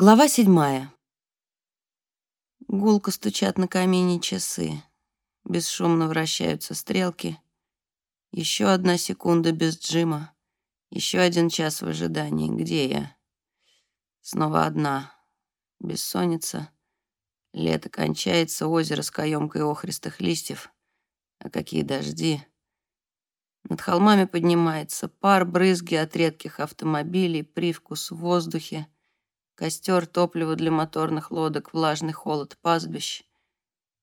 Глава седьмая. Гулко стучат на камине часы. Бесшумно вращаются стрелки. Еще одна секунда без Джима. Еще один час в ожидании. Где я? Снова одна. Бессонница. Лето кончается, озеро с каемкой охристых листьев. А какие дожди. Над холмами поднимается пар, брызги от редких автомобилей, привкус в воздухе — Костер, топливо для моторных лодок, влажный холод пастбищ.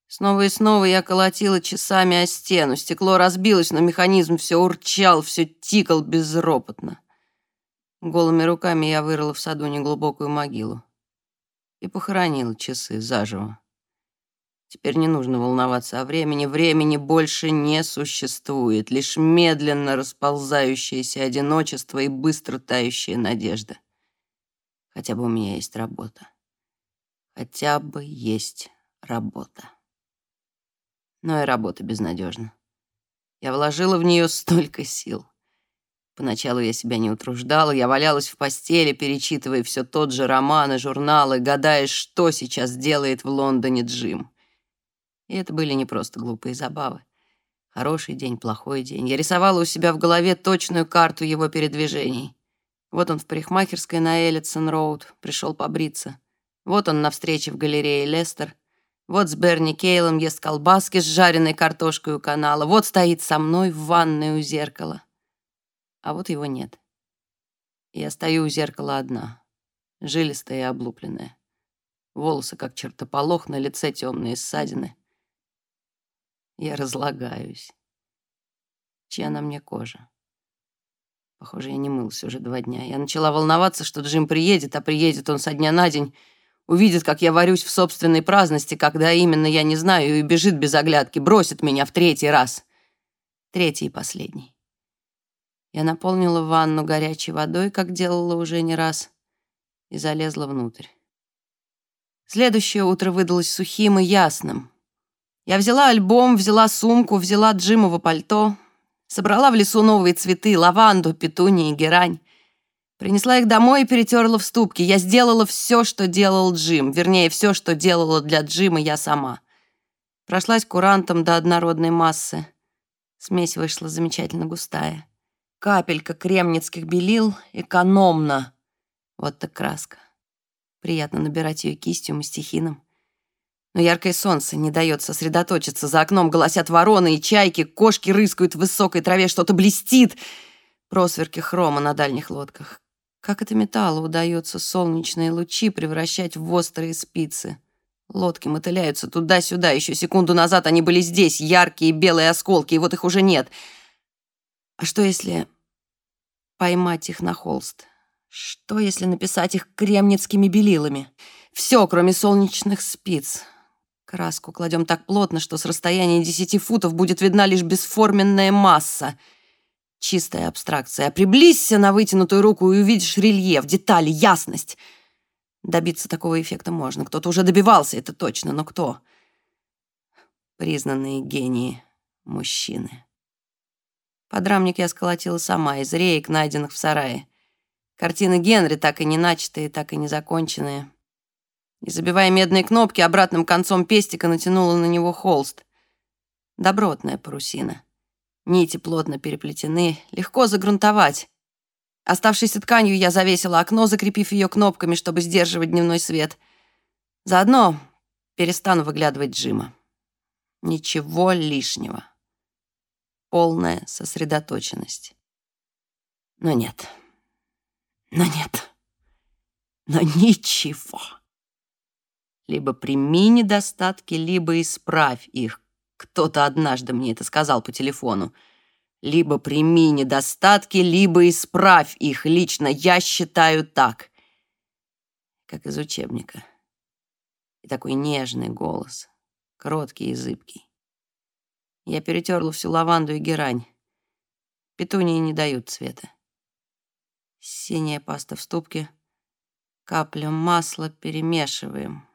Снова и снова я колотила часами о стену. Стекло разбилось, но механизм все урчал, все тикал безропотно. Голыми руками я вырыла в саду неглубокую могилу и похоронила часы заживо. Теперь не нужно волноваться о времени. Времени больше не существует. Лишь медленно расползающееся одиночество и быстро тающая надежда. Хотя бы у меня есть работа. Хотя бы есть работа. Но и работа безнадежна. Я вложила в нее столько сил. Поначалу я себя не утруждала, я валялась в постели, перечитывая все тот же роман и журналы, гадая, что сейчас делает в Лондоне Джим. И это были не просто глупые забавы. Хороший день, плохой день. Я рисовала у себя в голове точную карту его передвижений. Вот он в парикмахерской на Эллитсон-Роуд, пришел побриться. Вот он на встрече в галерее Лестер. Вот с Берни Кейлом ест колбаски с жареной картошкой у канала. Вот стоит со мной в ванной у зеркала. А вот его нет. Я стою у зеркала одна, жилистая и облупленная. Волосы, как чертополох, на лице темные ссадины. Я разлагаюсь. Чья на мне кожа? Похоже, я не мылся уже два дня. Я начала волноваться, что Джим приедет, а приедет он со дня на день. Увидит, как я варюсь в собственной праздности, когда именно я не знаю, и бежит без оглядки, бросит меня в третий раз. Третий и последний. Я наполнила ванну горячей водой, как делала уже не раз, и залезла внутрь. Следующее утро выдалось сухим и ясным. Я взяла альбом, взяла сумку, взяла Джимово пальто, Собрала в лесу новые цветы, лаванду, петунии, герань. Принесла их домой и перетерла в ступке. Я сделала все, что делал Джим. Вернее, все, что делала для Джима я сама. Прошлась курантом до однородной массы. Смесь вышла замечательно густая. Капелька кремницких белил, экономно. Вот так краска. Приятно набирать ее кистью, мастихином. Но яркое солнце не дает сосредоточиться. За окном голосят вороны и чайки, кошки рыскают в высокой траве, что-то блестит. Просверки хрома на дальних лодках. Как это металлу удается солнечные лучи превращать в острые спицы? Лодки мотыляются туда-сюда. Еще секунду назад они были здесь, яркие белые осколки, и вот их уже нет. А что если поймать их на холст? Что если написать их кремницкими белилами? Все, кроме солнечных спиц. Краску кладем так плотно, что с расстояния десяти футов будет видна лишь бесформенная масса. Чистая абстракция. Приблизься на вытянутую руку и увидишь рельеф, детали, ясность. Добиться такого эффекта можно. Кто-то уже добивался, это точно, но кто? Признанные гении мужчины. Подрамник я сколотила сама из реек, найденных в сарае. Картины Генри, так и не начатые, так и не законченные и, забивая медные кнопки, обратным концом пестика натянула на него холст. Добротная парусина. Нити плотно переплетены, легко загрунтовать. Оставшейся тканью я завесила окно, закрепив ее кнопками, чтобы сдерживать дневной свет. Заодно перестану выглядывать Джима. Ничего лишнего. Полная сосредоточенность. Но нет. Но нет. Но ничего. Либо прими недостатки, либо исправь их. Кто-то однажды мне это сказал по телефону. Либо прими недостатки, либо исправь их. Лично я считаю так. Как из учебника. И такой нежный голос, кроткий и зыбкий. Я перетерла всю лаванду и герань. Петунии не дают цвета. Синяя паста в ступке. Капля масла перемешиваем.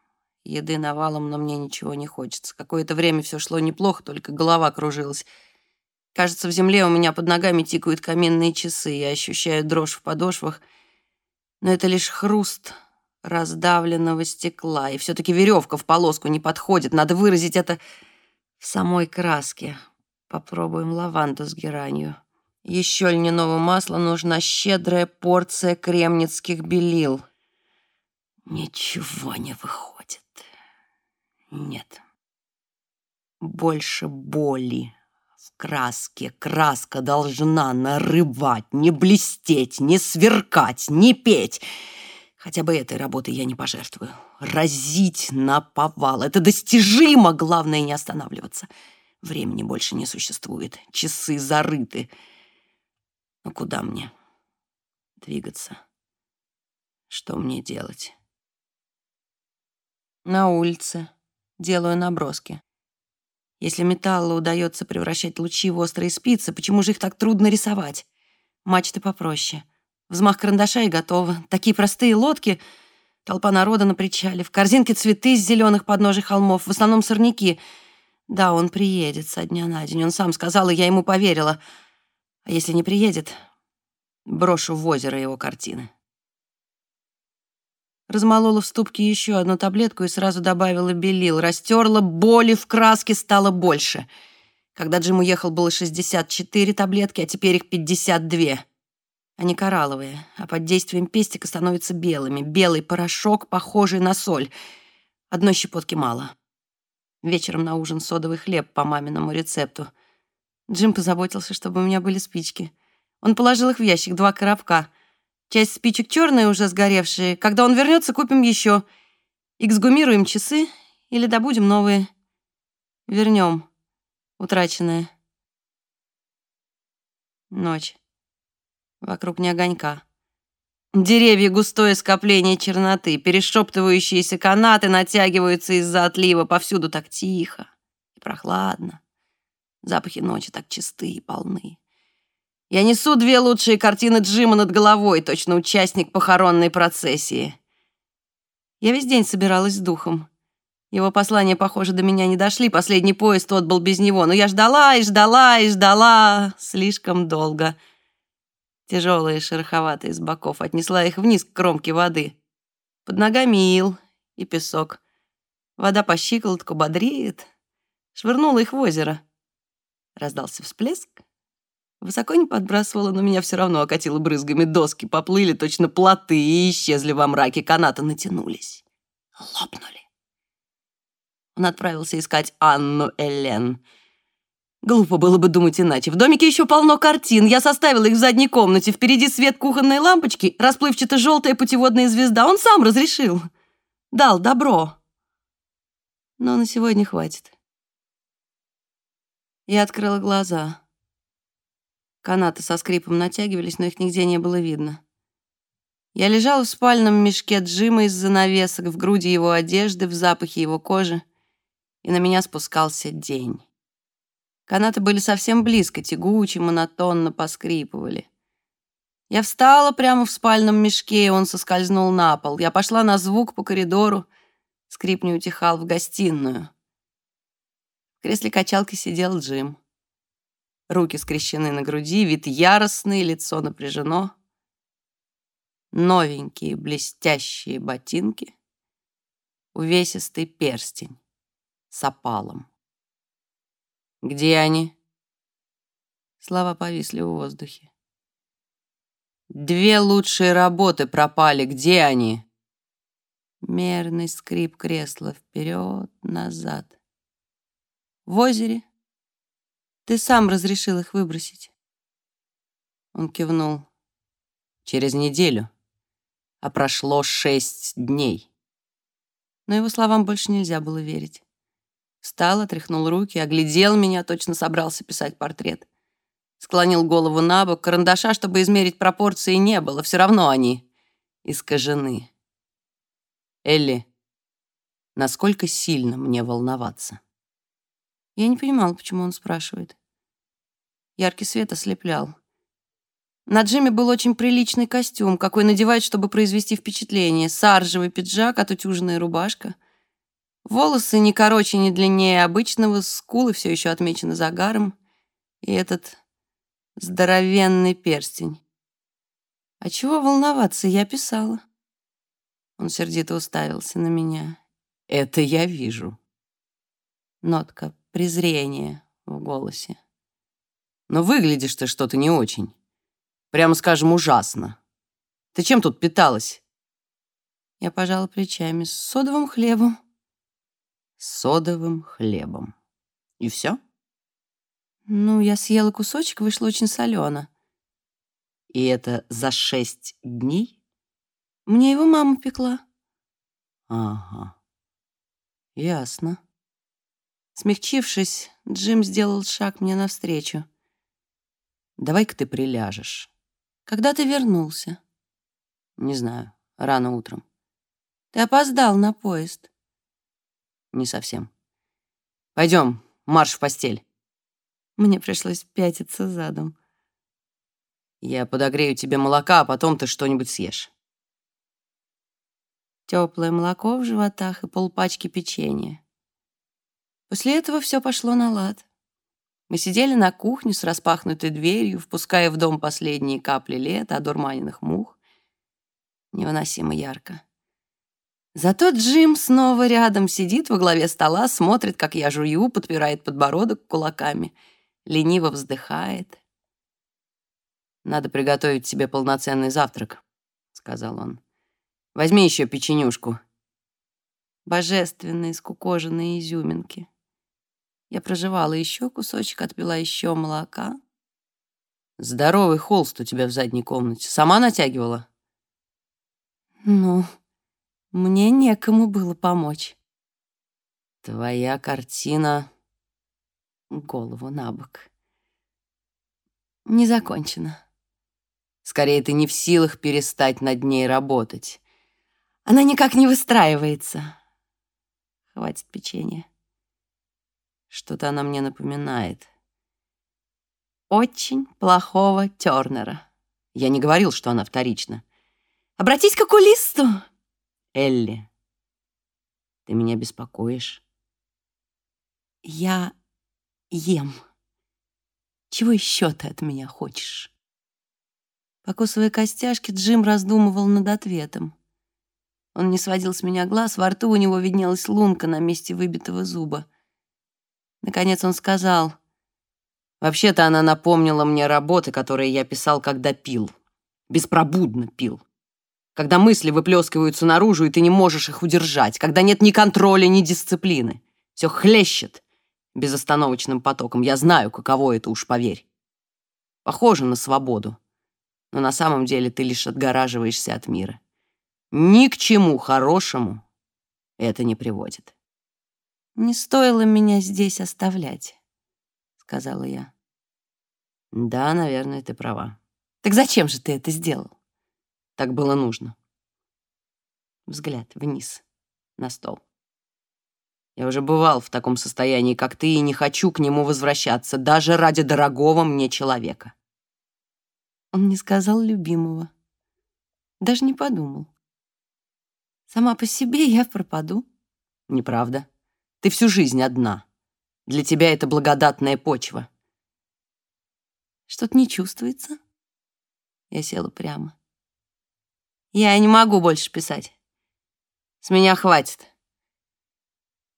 Еды навалом, но мне ничего не хочется. Какое-то время все шло неплохо, только голова кружилась. Кажется, в земле у меня под ногами тикают каменные часы. Я ощущаю дрожь в подошвах, но это лишь хруст раздавленного стекла. И все-таки веревка в полоску не подходит. Надо выразить это в самой краске. Попробуем лаванду с геранью. Еще льняного масла нужна щедрая порция кремницких белил. Ничего не выходит. Нет. Больше боли в краске. Краска должна нарывать, не блестеть, не сверкать, не петь. Хотя бы этой работой я не пожертвую. Разить на повал. Это достижимо, главное не останавливаться. Времени больше не существует. Часы зарыты. Но куда мне двигаться? Что мне делать? На улице делаю наброски. Если металлу удается превращать лучи в острые спицы, почему же их так трудно рисовать? Мачты попроще. Взмах карандаша и готово. Такие простые лодки. Толпа народа на причале. В корзинке цветы с зеленых подножий холмов. В основном сорняки. Да, он приедет со дня на день. Он сам сказал, и я ему поверила. А если не приедет, брошу в озеро его картины. Размолола в ступке еще одну таблетку и сразу добавила белил. Растерла, боли в краске стало больше. Когда Джим уехал, было 64 таблетки, а теперь их 52. Они коралловые, а под действием пестика становятся белыми. Белый порошок, похожий на соль. Одной щепотки мало. Вечером на ужин содовый хлеб по маминому рецепту. Джим позаботился, чтобы у меня были спички. Он положил их в ящик, два коробка. Часть спичек черные, уже сгоревшие. Когда он вернется, купим еще. Эксгумируем часы или добудем новые. Вернем утраченное. Ночь. Вокруг не огонька. Деревья — густое скопление черноты, перешептывающиеся канаты натягиваются из-за отлива, повсюду так тихо и прохладно. Запахи ночи так чисты и полны. Я несу две лучшие картины Джима над головой, точно участник похоронной процессии. Я весь день собиралась с духом. Его послания, похоже, до меня не дошли, последний поезд отбыл без него, но я ждала и ждала и ждала слишком долго — тяжелые шероховатые с боков, отнесла их вниз к кромке воды. Под ногами ил и песок. Вода по щиколотку бодрит. Швырнула их в озеро. Раздался всплеск. Высоко не подбрасывала, но меня все равно окатило брызгами. Доски поплыли, точно плоты, и исчезли во мраке. Канаты натянулись. Лопнули. Он отправился искать Анну Элен — Глупо было бы думать иначе. В домике еще полно картин. Я составила их в задней комнате. Впереди свет кухонной лампочки, расплывчато-желтая путеводная звезда. Он сам разрешил. Дал добро. Но на сегодня хватит. Я открыла глаза. Канаты со скрипом натягивались, но их нигде не было видно. Я лежала в спальном мешке Джима из занавесок, в груди его одежды, в запахе его кожи, и на меня спускался день. Канаты были совсем близко, тягуче, монотонно поскрипывали. Я встала прямо в спальном мешке, и он соскользнул на пол. Я пошла на звук по коридору. Скрип не утихал в гостиную. В кресле качалки сидел Джим. Руки скрещены на груди, вид яростный, лицо напряжено. Новенькие блестящие ботинки, увесистый перстень с опалом. «Где они?» Слова повисли в воздухе. «Две лучшие работы пропали. Где они?» Мерный скрип кресла вперед, назад. «В озере. Ты сам разрешил их выбросить». Он кивнул. «Через неделю. А прошло шесть дней». Но его словам больше нельзя было верить. Встал, отряхнул руки, оглядел меня, точно собрался писать портрет. Склонил голову на бок, карандаша, чтобы измерить пропорции, не было. Все равно они искажены. Элли, насколько сильно мне волноваться? Я не понимал, почему он спрашивает. Яркий свет ослеплял. На Джиме был очень приличный костюм, какой надевают, чтобы произвести впечатление. Саржевый пиджак, отутюженная рубашка — Волосы не короче, не длиннее обычного, скулы все еще отмечены загаром. И этот здоровенный перстень. А чего волноваться, я писала. Он сердито уставился на меня. «Это я вижу». Нотка презрения в голосе. «Но выглядишь ты что-то не очень. Прямо скажем, ужасно. Ты чем тут питалась?» Я пожала плечами. С содовым хлебом. С содовым хлебом. И все? Ну, я съела кусочек, вышло очень солено. И это за шесть дней? Мне его мама пекла. Ага. Ясно. Смягчившись, Джим сделал шаг мне навстречу. «Давай-ка ты приляжешь». «Когда ты вернулся?» «Не знаю. Рано утром». «Ты опоздал на поезд». «Не совсем. Пойдем, марш в постель». Мне пришлось пятиться задом. «Я подогрею тебе молока, а потом ты что-нибудь съешь». Теплое молоко в животах и полпачки печенья. После этого все пошло на лад. Мы сидели на кухне с распахнутой дверью, впуская в дом последние капли лета, одурманенных мух. Невыносимо ярко. Зато Джим снова рядом сидит во главе стола, смотрит, как я жую, подпирает подбородок кулаками, лениво вздыхает. «Надо приготовить себе полноценный завтрак», — сказал он. «Возьми еще печенюшку». Божественные скукоженные изюминки. Я проживала еще кусочек, отпила еще молока. Здоровый холст у тебя в задней комнате. Сама натягивала? Ну, мне некому было помочь. Твоя картина... Голову на бок. Не закончена. Скорее, ты не в силах перестать над ней работать. Она никак не выстраивается. Хватит печенья. Что-то она мне напоминает. Очень плохого Тернера. Я не говорил, что она вторична. Обратись к окулисту. Элли, ты меня беспокоишь. Я ем. Чего еще ты от меня хочешь? Покусывая костяшки, Джим раздумывал над ответом. Он не сводил с меня глаз, во рту у него виднелась лунка на месте выбитого зуба. Наконец он сказал. «Вообще-то она напомнила мне работы, которые я писал, когда пил. Беспробудно пил. Когда мысли выплескиваются наружу, и ты не можешь их удержать. Когда нет ни контроля, ни дисциплины. Все хлещет безостановочным потоком. Я знаю, каково это, уж поверь. Похоже на свободу. Но на самом деле ты лишь отгораживаешься от мира. Ни к чему хорошему это не приводит. «Не стоило меня здесь оставлять», — сказала я. «Да, наверное, ты права». «Так зачем же ты это сделал?» «Так было нужно». Взгляд вниз, на стол. «Я уже бывал в таком состоянии, как ты, и не хочу к нему возвращаться, даже ради дорогого мне человека». Он не сказал любимого. Даже не подумал. Сама по себе я пропаду. Неправда. Ты всю жизнь одна. Для тебя это благодатная почва. Что-то не чувствуется. Я села прямо. Я не могу больше писать. С меня хватит.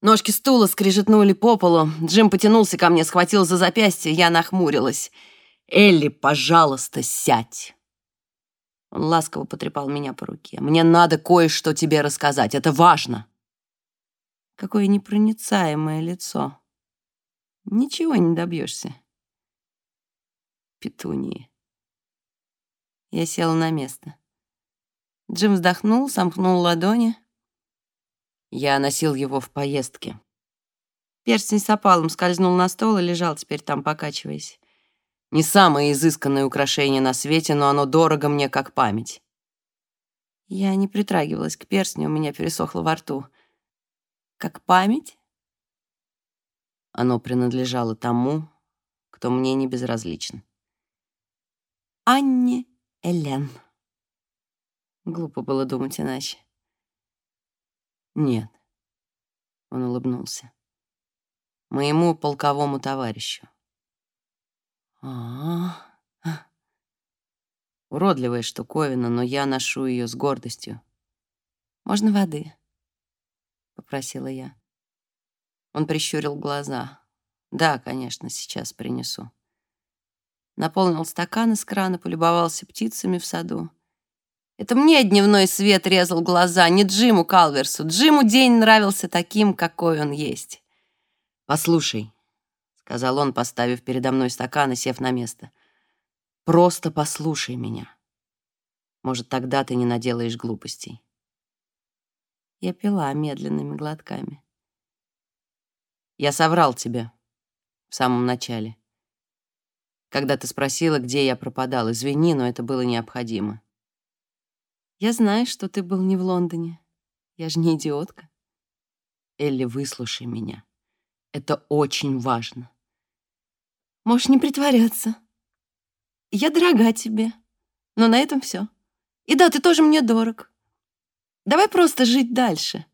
Ножки стула скрежетнули по полу. Джим потянулся ко мне, схватил за запястье. Я нахмурилась. «Элли, пожалуйста, сядь!» Он ласково потрепал меня по руке. «Мне надо кое-что тебе рассказать. Это важно!» Какое непроницаемое лицо. Ничего не добьешься. Петунии. Я села на место. Джим вздохнул, сомкнул ладони. Я носил его в поездке. Перстень с опалом скользнул на стол и лежал теперь там, покачиваясь. Не самое изысканное украшение на свете, но оно дорого мне как память. Я не притрагивалась к перстню, у меня пересохло во рту. Как память? Оно принадлежало тому, кто мне не безразличен. Анне Элен. Глупо было думать иначе. Нет, он улыбнулся. Моему полковому товарищу. А, -а, -а. Уродливая штуковина, но я ношу ее с гордостью. «Можно воды?» — попросила я. Он прищурил глаза. «Да, конечно, сейчас принесу». Наполнил стакан из крана, полюбовался птицами в саду. Это мне дневной свет резал глаза, не Джиму Калверсу. Джиму день нравился таким, какой он есть. «Послушай», — сказал он, поставив передо мной стакан и сев на место, — «просто послушай меня. Может, тогда ты не наделаешь глупостей». Я пила медленными глотками. Я соврал тебе в самом начале. Когда ты спросила, где я пропадал, извини, но это было необходимо. Я знаю, что ты был не в Лондоне. Я же не идиотка. Элли, выслушай меня. Это очень важно. Можешь не притворяться. Я дорога тебе. Но на этом все. И да, ты тоже мне дорог. Давай просто жить дальше.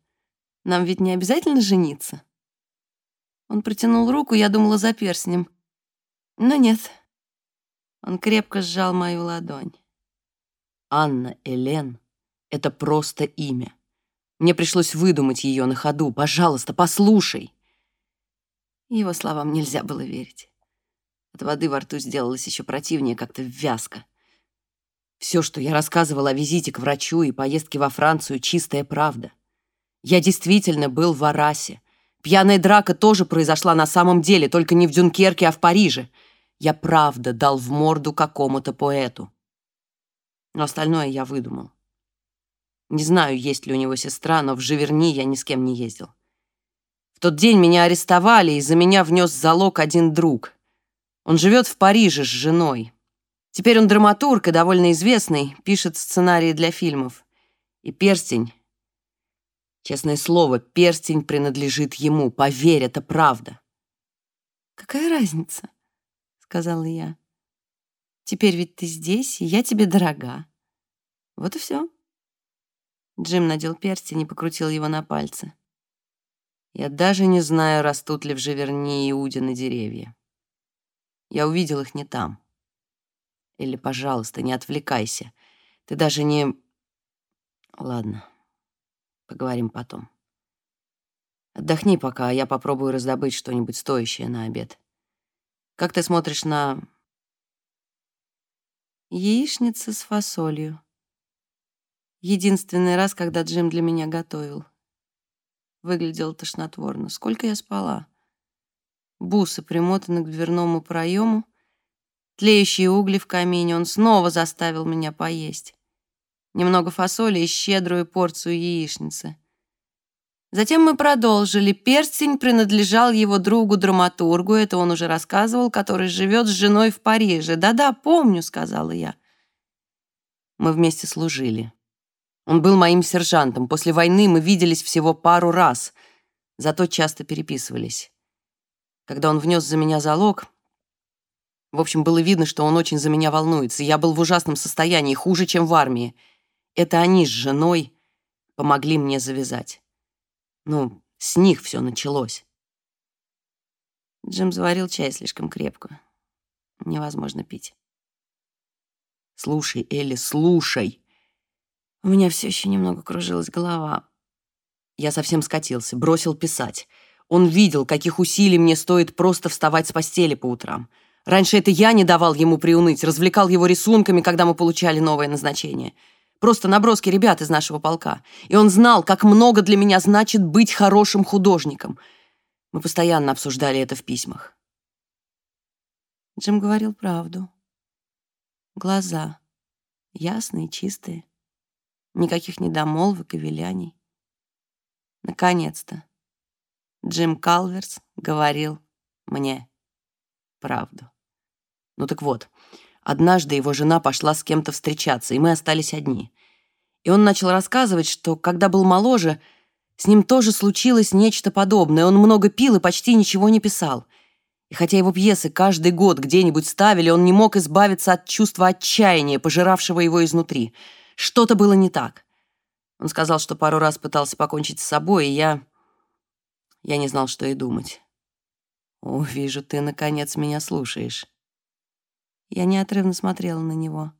Нам ведь не обязательно жениться. Он протянул руку, я думала за перстнем. Но нет. Он крепко сжал мою ладонь. Анна Элен — это просто имя. Мне пришлось выдумать ее на ходу. Пожалуйста, послушай. Его словам нельзя было верить. От воды во рту сделалось еще противнее, как-то вязко. Все, что я рассказывала о визите к врачу и поездке во Францию, чистая правда. Я действительно был в Арасе. Пьяная драка тоже произошла на самом деле, только не в Дюнкерке, а в Париже. Я правда дал в морду какому-то поэту. Но остальное я выдумал. Не знаю, есть ли у него сестра, но в Живерни я ни с кем не ездил. В тот день меня арестовали, и за меня внес залог один друг. Он живет в Париже с женой. Теперь он драматург и довольно известный, пишет сценарии для фильмов. И перстень... Честное слово, перстень принадлежит ему. Поверь, это правда. «Какая разница?» — сказала я. Теперь ведь ты здесь, и я тебе дорога. Вот и все. Джим надел перстень и покрутил его на пальце. Я даже не знаю, растут ли в Живерни Иудины деревья. Я увидел их не там. Или, пожалуйста, не отвлекайся. Ты даже не... Ладно, поговорим потом. Отдохни пока, а я попробую раздобыть что-нибудь стоящее на обед. Как ты смотришь на Яичница с фасолью. Единственный раз, когда Джим для меня готовил. Выглядел тошнотворно. Сколько я спала? Бусы примотаны к дверному проему, тлеющие угли в камине. Он снова заставил меня поесть. Немного фасоли и щедрую порцию яичницы. Затем мы продолжили. Перстень принадлежал его другу-драматургу, это он уже рассказывал, который живет с женой в Париже. «Да-да, помню», — сказала я. Мы вместе служили. Он был моим сержантом. После войны мы виделись всего пару раз, зато часто переписывались. Когда он внес за меня залог, в общем, было видно, что он очень за меня волнуется. Я был в ужасном состоянии, хуже, чем в армии. Это они с женой помогли мне завязать. Ну, с них все началось. Джим заварил чай слишком крепко. Невозможно пить. Слушай, Элли, слушай. У меня все еще немного кружилась голова. Я совсем скатился, бросил писать. Он видел, каких усилий мне стоит просто вставать с постели по утрам. Раньше это я не давал ему приуныть, развлекал его рисунками, когда мы получали новое назначение — Просто наброски ребят из нашего полка. И он знал, как много для меня значит быть хорошим художником. Мы постоянно обсуждали это в письмах. Джим говорил правду. Глаза ясные, чистые. Никаких недомолвок и виляний. Наконец-то Джим Калверс говорил мне правду. Ну так вот, Однажды его жена пошла с кем-то встречаться, и мы остались одни. И он начал рассказывать, что, когда был моложе, с ним тоже случилось нечто подобное. Он много пил и почти ничего не писал. И хотя его пьесы каждый год где-нибудь ставили, он не мог избавиться от чувства отчаяния, пожиравшего его изнутри. Что-то было не так. Он сказал, что пару раз пытался покончить с собой, и я... Я не знал, что и думать. «О, вижу, ты, наконец, меня слушаешь». Я неотрывно смотрела на него,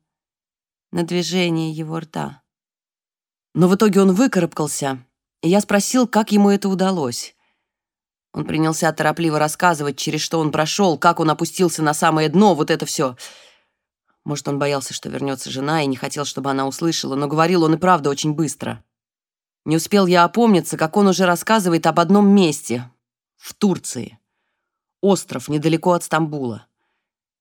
на движение его рта. Но в итоге он выкарабкался, и я спросил, как ему это удалось. Он принялся торопливо рассказывать, через что он прошел, как он опустился на самое дно, вот это все. Может, он боялся, что вернется жена, и не хотел, чтобы она услышала, но говорил он и правда очень быстро. Не успел я опомниться, как он уже рассказывает об одном месте — в Турции. Остров недалеко от Стамбула.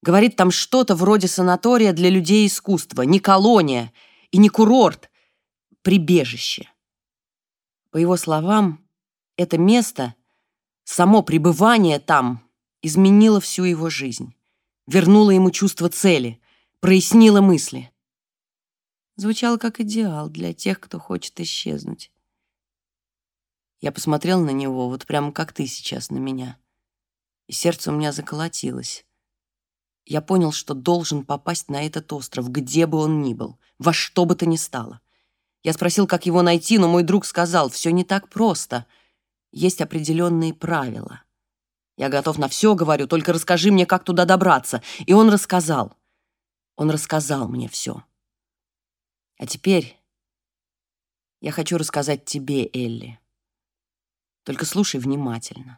Говорит, там что-то вроде санатория для людей искусства, не колония и не курорт, прибежище. По его словам, это место, само пребывание там, изменило всю его жизнь, вернуло ему чувство цели, прояснило мысли. Звучало как идеал для тех, кто хочет исчезнуть. Я посмотрел на него, вот прямо как ты сейчас на меня, и сердце у меня заколотилось. Я понял, что должен попасть на этот остров, где бы он ни был, во что бы то ни стало. Я спросил, как его найти, но мой друг сказал, все не так просто. Есть определенные правила. Я готов на все, говорю, только расскажи мне, как туда добраться. И он рассказал. Он рассказал мне все. А теперь я хочу рассказать тебе, Элли. Только слушай внимательно.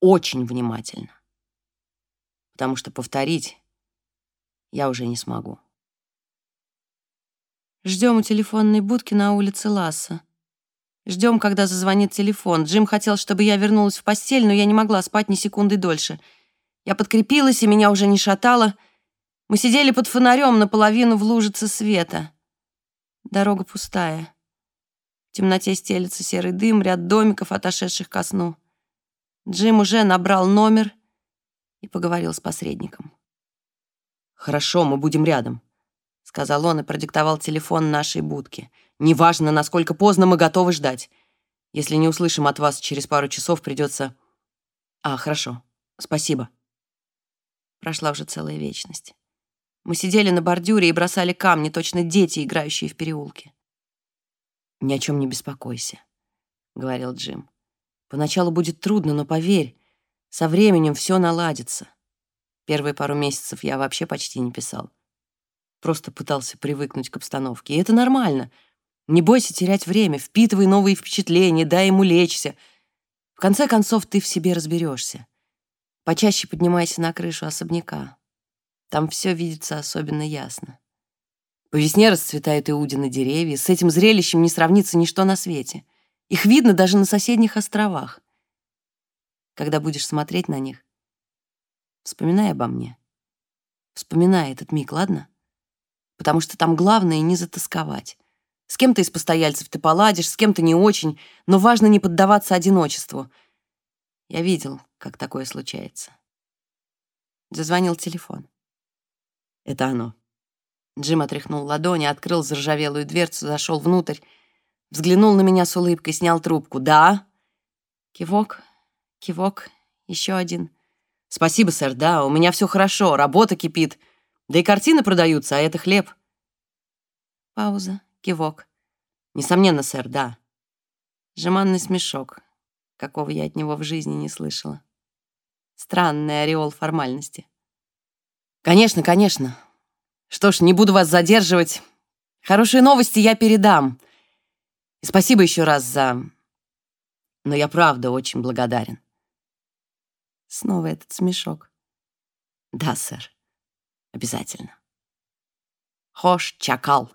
Очень внимательно. Потому что повторить я уже не смогу. Ждем у телефонной будки на улице Ласса. Ждем, когда зазвонит телефон. Джим хотел, чтобы я вернулась в постель, но я не могла спать ни секунды дольше. Я подкрепилась, и меня уже не шатало. Мы сидели под фонарем наполовину в лужице света. Дорога пустая. В темноте стелется серый дым, ряд домиков, отошедших ко сну. Джим уже набрал номер и поговорил с посредником. «Хорошо, мы будем рядом», — сказал он и продиктовал телефон нашей будки. «Неважно, насколько поздно мы готовы ждать. Если не услышим от вас через пару часов, придется...» «А, хорошо. Спасибо». Прошла уже целая вечность. Мы сидели на бордюре и бросали камни, точно дети, играющие в переулке. «Ни о чем не беспокойся», — говорил Джим. «Поначалу будет трудно, но поверь, со временем все наладится. Первые пару месяцев я вообще почти не писал. Просто пытался привыкнуть к обстановке. И это нормально. Не бойся терять время, впитывай новые впечатления, дай ему лечься. В конце концов, ты в себе разберешься. Почаще поднимайся на крышу особняка. Там все видится особенно ясно. По весне расцветают иудины деревья. С этим зрелищем не сравнится ничто на свете. Их видно даже на соседних островах. Когда будешь смотреть на них, вспоминай обо мне. Вспоминай этот миг, ладно? потому что там главное не затасковать. С кем-то из постояльцев ты поладишь, с кем-то не очень, но важно не поддаваться одиночеству. Я видел, как такое случается. Зазвонил телефон. Это оно. Джим отряхнул ладони, открыл заржавелую дверцу, зашел внутрь, взглянул на меня с улыбкой, снял трубку. «Да?» Кивок, кивок, еще один. «Спасибо, сэр, да, у меня все хорошо, работа кипит. Да и картины продаются, а это хлеб. Пауза, кивок. Несомненно, сэр, да. Жеманный смешок, какого я от него в жизни не слышала. Странный ореол формальности. Конечно, конечно. Что ж, не буду вас задерживать. Хорошие новости я передам. И спасибо еще раз за... Но я правда очень благодарен. Снова этот смешок. Да, сэр. Обязательно. Хош, чакал.